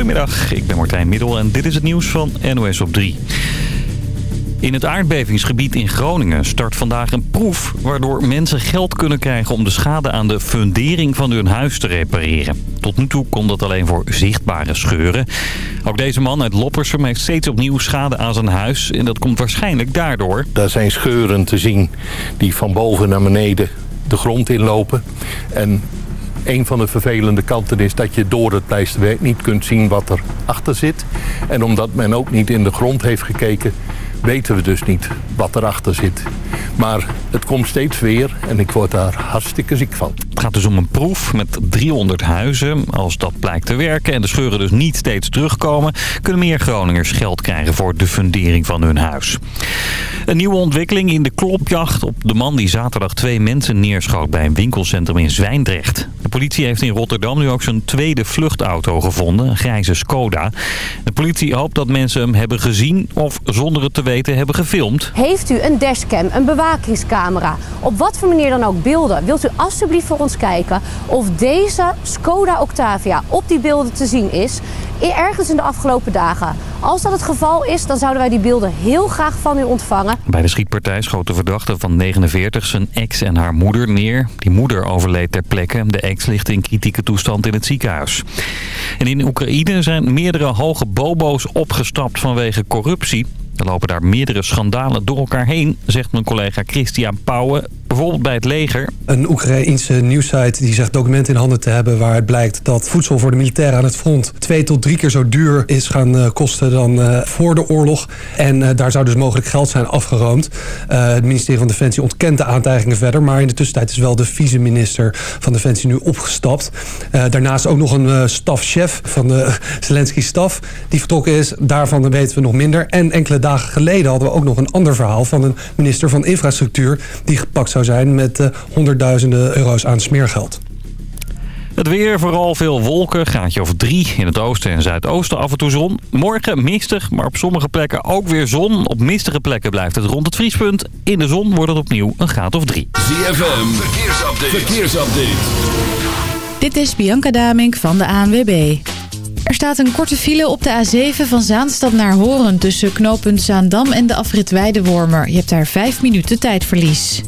Goedemiddag, ik ben Martijn Middel en dit is het nieuws van NOS op 3. In het aardbevingsgebied in Groningen start vandaag een proef... waardoor mensen geld kunnen krijgen om de schade aan de fundering van hun huis te repareren. Tot nu toe kon dat alleen voor zichtbare scheuren. Ook deze man uit Loppersum heeft steeds opnieuw schade aan zijn huis... en dat komt waarschijnlijk daardoor. Daar zijn scheuren te zien die van boven naar beneden de grond inlopen. En een van de vervelende kanten is dat je door het pleisterwerk niet kunt zien wat er achter zit. En omdat men ook niet in de grond heeft gekeken weten we dus niet wat erachter zit. Maar het komt steeds weer en ik word daar hartstikke ziek van. Het gaat dus om een proef met 300 huizen. Als dat blijkt te werken en de scheuren dus niet steeds terugkomen... kunnen meer Groningers geld krijgen voor de fundering van hun huis. Een nieuwe ontwikkeling in de klopjacht op de man die zaterdag twee mensen neerschoot... bij een winkelcentrum in Zwijndrecht. De politie heeft in Rotterdam nu ook zijn tweede vluchtauto gevonden, een grijze Skoda. De politie hoopt dat mensen hem hebben gezien of zonder het te weten hebben gefilmd. Heeft u een dashcam, een bewakingscamera, op wat voor manier dan ook beelden... wilt u alsjeblieft voor ons kijken of deze Skoda Octavia op die beelden te zien is... ergens in de afgelopen dagen. Als dat het geval is, dan zouden wij die beelden heel graag van u ontvangen. Bij de schietpartij schoot de verdachte van 49 zijn ex en haar moeder neer. Die moeder overleed ter plekke. De ex ligt in kritieke toestand in het ziekenhuis. En in Oekraïne zijn meerdere hoge bobo's opgestapt vanwege corruptie. Er lopen daar meerdere schandalen door elkaar heen, zegt mijn collega Christian Pauwen Bijvoorbeeld bij het leger. Een Oekraïense nieuwsite die zegt documenten in handen te hebben... waaruit blijkt dat voedsel voor de militairen aan het front... twee tot drie keer zo duur is gaan uh, kosten dan uh, voor de oorlog. En uh, daar zou dus mogelijk geld zijn afgeroomd. het ministerie van Defensie ontkent de aantijgingen verder... maar in de tussentijd is wel de vice-minister van Defensie nu opgestapt. daarnaast ook nog een stafchef van de Zelensky-staf... die vertrokken is. Daarvan weten we nog minder. En enkele dagen geleden hadden we ook nog een ander verhaal... van een minister van Infrastructuur die gepakt zou zijn met uh, honderdduizenden euro's aan smeergeld. Het weer, vooral veel wolken, gaatje of drie. In het oosten en zuidoosten af en toe zon. Morgen mistig, maar op sommige plekken ook weer zon. Op mistige plekken blijft het rond het vriespunt. In de zon wordt het opnieuw een graad of drie. ZFM, verkeersupdate. verkeersupdate. Dit is Bianca Damink van de ANWB. Er staat een korte file op de A7 van Zaanstad naar Horen... tussen knooppunt Zaandam en de afrit Weidewormer. Je hebt daar vijf minuten tijdverlies.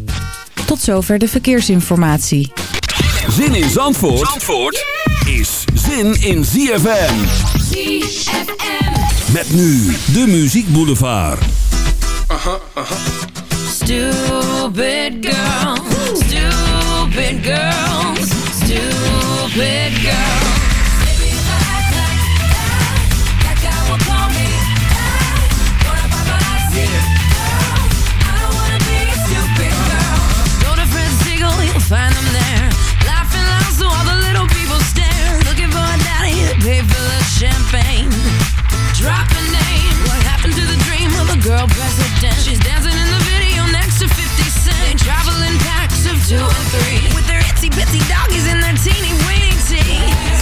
Tot zover de verkeersinformatie. Zin in Zandvoort, Zandvoort is zin in ZFM. ZFM. Met nu de Muziek Boulevard. Uh-huh, uh-huh. Stupid girl, stupid girls, stupid girl. find girl president? She's dancing in the video next to 50 Cent. Traveling packs of two and three. With their itsy bitsy doggies and their teeny weeny teeth.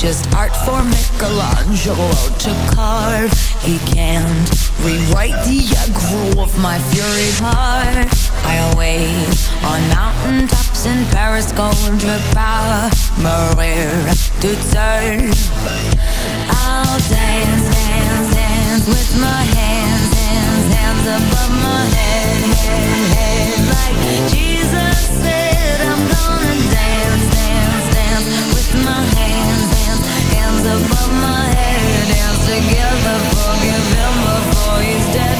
Just art for Michelangelo to carve. He can't rewrite the aggro of my fury heart. I'll wait on mountain tops in Paris, contre pas mourir toute seule. I'll dance, dance, dance with my hands, hands, hands above my head, head, head. Like Jesus said, I'm gonna dance, dance, dance with my hands, hands, hands above my head. Dance together, forgive him before he's dead